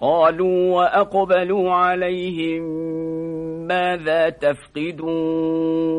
قالوا وأقبلوا عليهم ماذا تفقدون